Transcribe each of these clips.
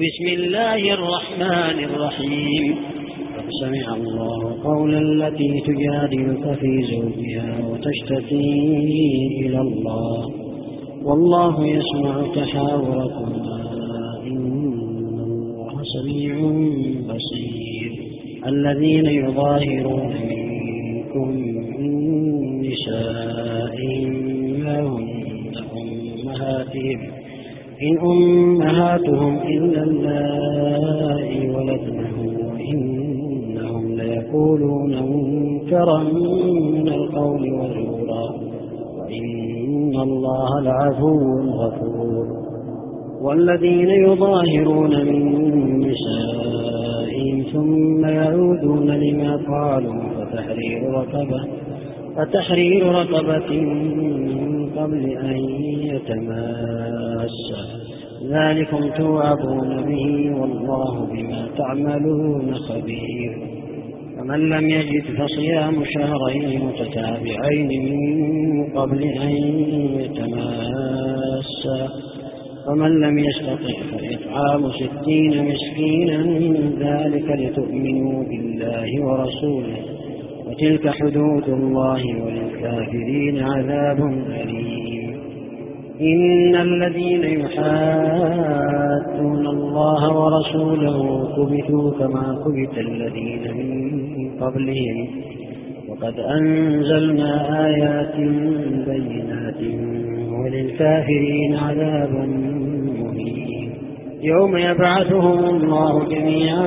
بسم الله الرحمن الرحيم. سمع الله قول التي تجادلك في زوجها وتشتكي إلى الله. والله يسمع تحاوركما. إن الله سميع بصير. الذين يظاهرون منكم من نسائهم هن أمهاتهم. إن أمهاتهم إلا اللائي ولدنهم وإنهم ليقولون منكرا من القول وزورا وإن الله لعفو غفور. والذين يظاهرون من نسائهم ثم يعودون لما قالوا فتحرير رقبة. فتحرير رقبة من قبل أن يتماسا ذلكم توعظون به والله بما تعملون خبير. فمن لم يجد فصيام شهرين متتابعين من قبل أن يتماسا ومن لم يستطع فإطعام ستين مسكينا ذلك لتؤمنوا بالله ورسوله. وتلك حدود الله وللكافرين عذاب أليم. إن الذين يحادون الله ورسوله كبتوا كما كبت الذين من قبلهم. وقد أنزلنا آيات بينات وللكافرين عذاب مهين. يوم يبعثهم الله جميعا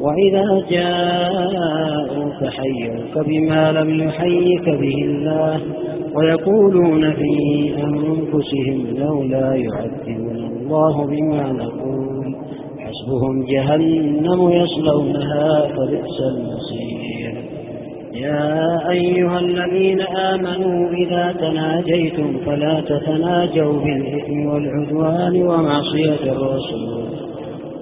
وإذا جاءوك حيوك بما لم يحيك به الله ويقولون في أنفسهم لولا يعذبنا الله بما نقول. حسبهم جهنم يصلونها فبئس المصير. يا أيها الذين آمنوا إذا تناجيتم فلا تتناجوا بالإثم والعدوان ومعصية الرسول.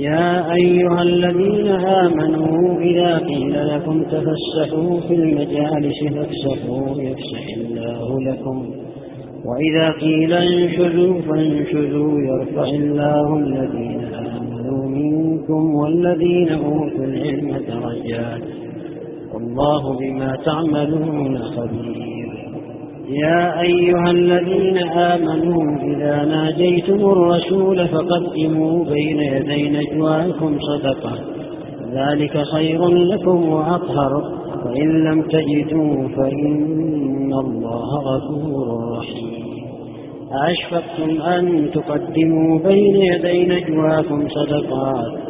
يا أيها الذين آمنوا إذا قيل لكم تفسحوا في المجالس فافسحوا يفسح الله لكم. وإذا قيل انشزوا فانشزوا يرفع الله الذين آمنوا منكم والذين أوتوا العلم درجات. والله بما تعملون خبير. يا أيها الذين آمنوا إذا ناجيتم الرسول فقدموا بين يدي نجواكم صدقة. ذلك خير لكم وأطهر. فإن لم تجدوا فإن الله غفور رحيم. أشفقتم أن تقدموا بين يدي نجواكم صدقات.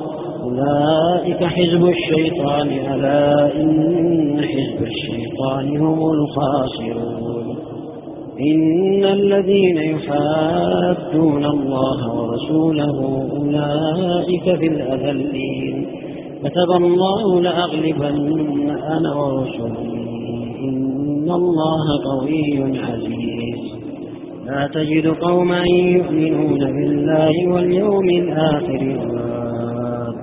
أولئك حزب الشيطان ألا إن حزب الشيطان هم الخاسرون. إن الذين يحادون الله ورسوله أولئك في الأذلين. كتب الله لأغلبن أنا ورسلي. إن الله قوي عزيز. لا تجد قوما يؤمنون بالله واليوم الآخر